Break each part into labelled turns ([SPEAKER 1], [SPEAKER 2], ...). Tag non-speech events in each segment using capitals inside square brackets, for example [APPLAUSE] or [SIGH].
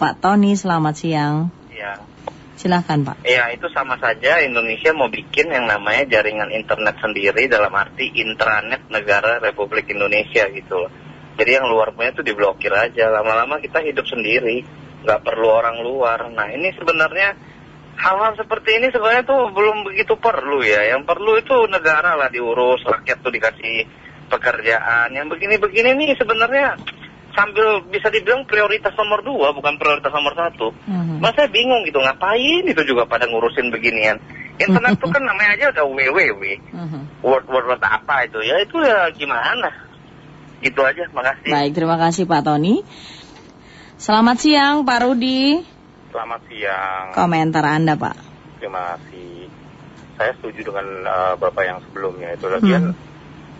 [SPEAKER 1] Pak Tony, selamat siang.
[SPEAKER 2] Ya.
[SPEAKER 1] Silahkan Pak.
[SPEAKER 2] Ya, itu sama saja Indonesia mau bikin yang namanya jaringan internet sendiri dalam arti intranet negara Republik Indonesia gitu loh. Jadi yang luar punya itu diblokir aja. Lama-lama kita hidup sendiri, nggak perlu orang luar. Nah ini sebenarnya hal-hal seperti ini sebenarnya tuh belum begitu perlu ya. Yang perlu itu negara lah diurus, rakyat tuh dikasih pekerjaan. Yang begini-begini nih sebenarnya sambil bisa dibilang prioritas nomor dua bukan prioritas nomor satu.
[SPEAKER 1] Mhm.
[SPEAKER 2] Mas saya bingung gitu ngapain itu juga pada ngurusin beginian. Internet tuh kan [LAUGHS] namanya aja udah www.
[SPEAKER 1] Mhm.
[SPEAKER 2] Word word word apa itu ya itu ya gimana? Gitu aja, makasih.
[SPEAKER 1] Baik, terima kasih Pak Tony. Selamat siang Pak Rudi.
[SPEAKER 3] Selamat siang.
[SPEAKER 1] Komentar Anda Pak.
[SPEAKER 3] Terima kasih. Saya setuju dengan uh, Bapak yang sebelumnya itu lagian
[SPEAKER 1] Hmm.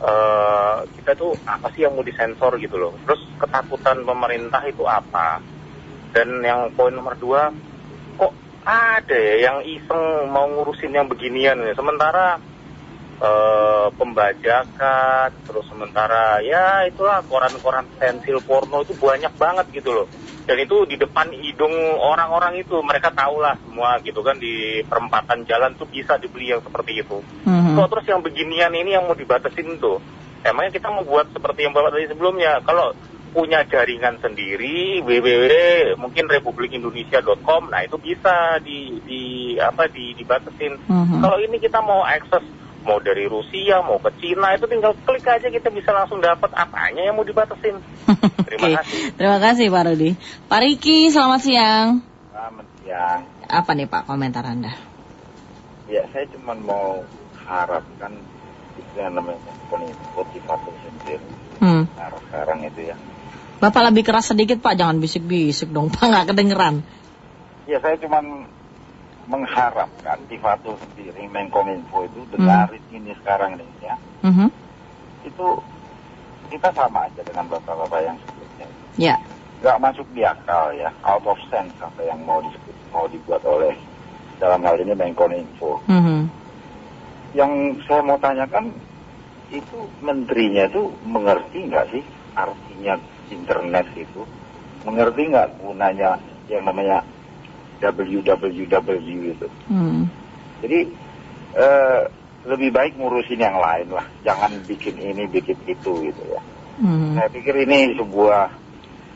[SPEAKER 3] Uh, kita tuh apa sih yang mau disensor gitu loh. Terus ketakutan pemerintah itu apa? Dan yang poin nomor dua, kok ada ya yang iseng mau ngurusin yang beginian ya. Sementara uh, pembajakan, terus sementara ya itulah koran-koran pensil porno itu banyak banget gitu loh. Dan itu di depan hidung orang-orang itu mereka tahulah semua gitu kan di perempatan jalan tuh bisa dibeli yang seperti itu.
[SPEAKER 1] Mhm.
[SPEAKER 3] Kok terus yang beginian ini yang mau dibatasin tuh? Emangnya kita mau buat seperti yang Bapak tadi sebelumnya. Kalau punya jaringan sendiri www mungkin republikindonesia.com nah itu bisa di di apa di dibatasin.
[SPEAKER 1] Mhm.
[SPEAKER 3] Kalau ini kita mau akses mau dari Rusia mau ke Cina itu tinggal klik aja kita bisa langsung dapat apanya yang mau dibatasin. [LAUGHS] Terima kasih.
[SPEAKER 1] terima kasih Pak Rudi. Pak Riki, selamat siang.
[SPEAKER 4] Selamat siang.
[SPEAKER 1] Apa nih Pak komentar Anda?
[SPEAKER 4] Ya, saya cuma mau harapkan itu yang namanya motivator sendiri.
[SPEAKER 1] Hmm.
[SPEAKER 4] Nah, sekarang itu ya.
[SPEAKER 1] Bapak lebih keras sedikit Pak, jangan bisik-bisik dong Pak, nggak kedengeran.
[SPEAKER 4] Ya, saya cuma mengharapkan Tifatul sendiri, Menkominfo itu dengarin ini sekarang nih ya.
[SPEAKER 1] Mhm.
[SPEAKER 4] Itu kita sama aja dengan bapak-bapak yang sebelumnya.
[SPEAKER 1] Ya.
[SPEAKER 4] Gak masuk di akal ya, out of sense apa yang mau disebut, mau dibuat oleh dalam hal ini Menkominfo.
[SPEAKER 1] Mhm.
[SPEAKER 4] Yang saya mau tanyakan itu menterinya itu mengerti nggak sih artinya internet itu? Mengerti nggak gunanya yang namanya www itu?
[SPEAKER 1] Hmm.
[SPEAKER 4] Jadi eh, lebih baik ngurusin yang lain lah, jangan bikin ini bikin itu gitu ya.
[SPEAKER 1] Mhm.
[SPEAKER 4] Saya pikir ini sebuah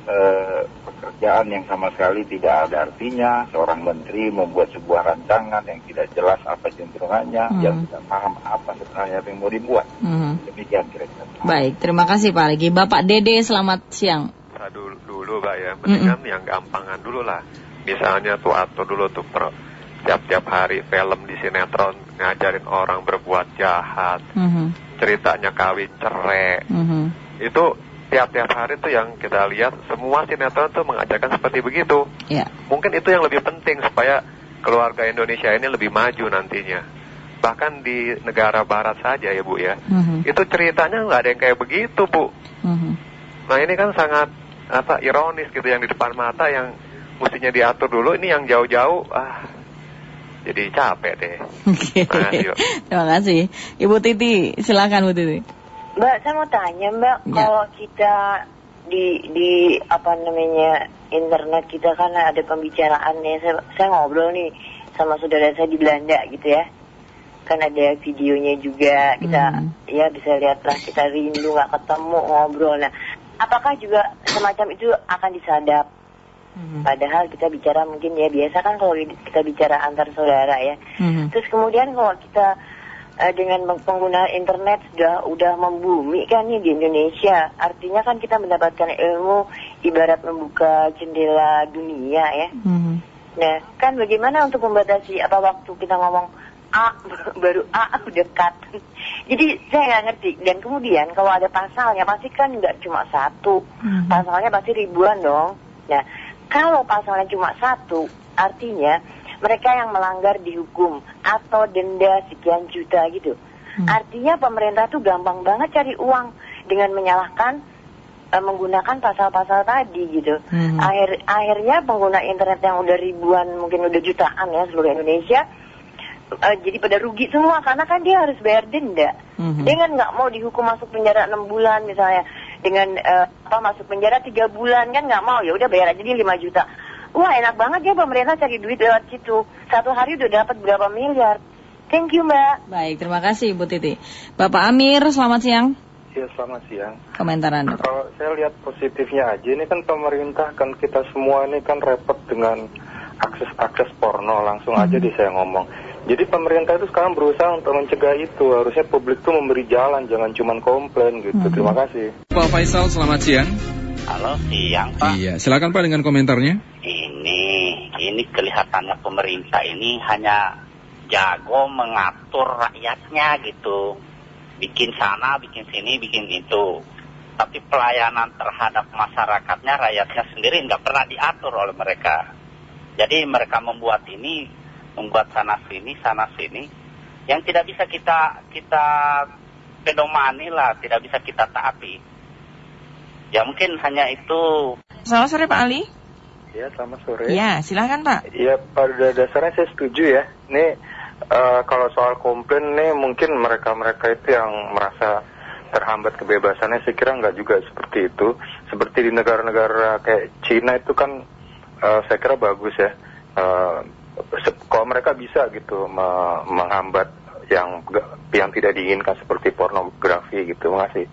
[SPEAKER 4] eh, pekerjaan yang sama sekali tidak ada artinya. Seorang menteri membuat sebuah rancangan yang tidak jelas apa cenderungannya,
[SPEAKER 1] Hmm.
[SPEAKER 4] yang tidak paham apa sebenarnya yang mau dibuat.
[SPEAKER 1] Mhm.
[SPEAKER 4] Demikian kira-kira.
[SPEAKER 1] Baik, terima kasih Pak Riki. Bapak Dede, selamat siang.
[SPEAKER 5] Dulu, dulu Pak ya, mendingan yang gampangan dulu lah. Misalnya tuh atur dulu tuh per tiap-tiap hari film di sinetron ngajarin orang berbuat jahat,
[SPEAKER 1] Mhm.
[SPEAKER 5] ceritanya kawin cerai.
[SPEAKER 1] Mhm.
[SPEAKER 5] Itu tiap-tiap hari tuh yang kita lihat semua sinetron tuh mengajarkan seperti begitu.
[SPEAKER 1] Ya.
[SPEAKER 5] Mungkin itu yang lebih penting supaya keluarga Indonesia ini lebih maju nantinya. Bahkan di negara barat saja ya Bu ya.
[SPEAKER 1] Mhm.
[SPEAKER 5] Itu ceritanya nggak ada yang kayak begitu Bu.
[SPEAKER 1] Mhm.
[SPEAKER 5] Nah ini kan sangat apa ironis gitu yang di depan mata yang mestinya diatur dulu ini yang jauh-jauh ah jadi capek deh.
[SPEAKER 1] Oke.
[SPEAKER 5] Kasih, Pak. [LAUGHS]
[SPEAKER 1] Terima kasih. Ibu Titi, silakan Bu Titi.
[SPEAKER 6] Mbak, saya mau tanya Mbak,
[SPEAKER 1] Ya.
[SPEAKER 6] kalau kita di di apa namanya internet kita kan ada pembicaraannya. Saya, saya ngobrol nih sama saudara saya di Belanda gitu ya. Kan ada videonya juga kita
[SPEAKER 1] Hmm.
[SPEAKER 6] ya bisa lihat lah kita rindu nggak ketemu ngobrol. Nah, apakah juga semacam itu akan disadap?
[SPEAKER 1] Mhm.
[SPEAKER 6] Padahal kita bicara mungkin ya biasa kan kalau kita bicara antar saudara ya.
[SPEAKER 1] Mhm.
[SPEAKER 6] Terus kemudian kalau kita eh, dengan penggunaan internet sudah udah membumi kan nih di Indonesia, artinya kan kita mendapatkan ilmu ibarat membuka jendela dunia ya.
[SPEAKER 1] Mhm.
[SPEAKER 6] Nah, kan bagaimana untuk membatasi apa waktu kita ngomong A [LAUGHS] baru A udah cut. [LAUGHS] Jadi saya nggak ngerti. Dan kemudian kalau ada pasalnya pasti kan nggak cuma satu,
[SPEAKER 1] Mhm.
[SPEAKER 6] pasalnya pasti ribuan dong. Nah, kalau pasalnya cuma satu, artinya mereka yang melanggar dihukum atau denda sekian juta gitu.
[SPEAKER 1] Hmm.
[SPEAKER 6] Artinya pemerintah tuh gampang banget cari uang dengan menyalahkan eh, menggunakan pasal-pasal tadi gitu.
[SPEAKER 1] Hmm.
[SPEAKER 6] Akhir akhirnya pengguna internet yang udah ribuan mungkin udah jutaan ya seluruh Indonesia eh, jadi pada rugi semua karena kan dia harus bayar denda.
[SPEAKER 1] Mhm.
[SPEAKER 6] Dia kan nggak mau dihukum masuk penjara enam bulan misalnya dengan eh, apa masuk penjara tiga bulan kan nggak mau ya udah bayar aja dia 5 juta. wah enak banget ya pemerintah cari duit lewat situ. Satu hari udah dapat berapa miliar. Thank you Mbak.
[SPEAKER 1] Baik, terima kasih Bu Titi. Bapak Amir, selamat siang.
[SPEAKER 7] Ya selamat siang.
[SPEAKER 1] Komentar Anda.
[SPEAKER 7] Kalau saya lihat positifnya aja, ini kan pemerintah kan kita semua ini kan repot dengan akses-akses porno. Langsung aja di saya ngomong. Jadi pemerintah itu sekarang berusaha untuk mencegah itu. Harusnya publik tuh memberi jalan, jangan cuma komplain gitu. Terima kasih.
[SPEAKER 8] Pak Faisal, selamat siang.
[SPEAKER 9] Halo siang Pak.
[SPEAKER 8] Iya, silakan Pak dengan komentarnya.
[SPEAKER 9] Ini, ini kelihatannya pemerintah ini hanya jago mengatur rakyatnya gitu. Bikin sana, bikin sini, bikin itu. Tapi pelayanan terhadap masyarakatnya, rakyatnya sendiri nggak pernah diatur oleh mereka. Jadi mereka membuat ini, membuat sana sini, sana sini, yang tidak bisa kita kita pedomani lah, tidak bisa kita taati. Ya mungkin hanya itu.
[SPEAKER 1] Selamat sore Pak Ali.
[SPEAKER 7] Ya selamat sore.
[SPEAKER 1] Ya, silakan Pak.
[SPEAKER 7] Ya pada dasarnya saya setuju ya. Nih eh, kalau soal komplain nih mungkin mereka-mereka itu yang merasa terhambat kebebasannya saya kira nggak juga seperti itu. Seperti di negara-negara kayak Cina itu kan eh, saya kira bagus ya. Eh, se- kalau mereka bisa gitu me- menghambat yang yang tidak diinginkan seperti pornografi gitu. Terima kasih.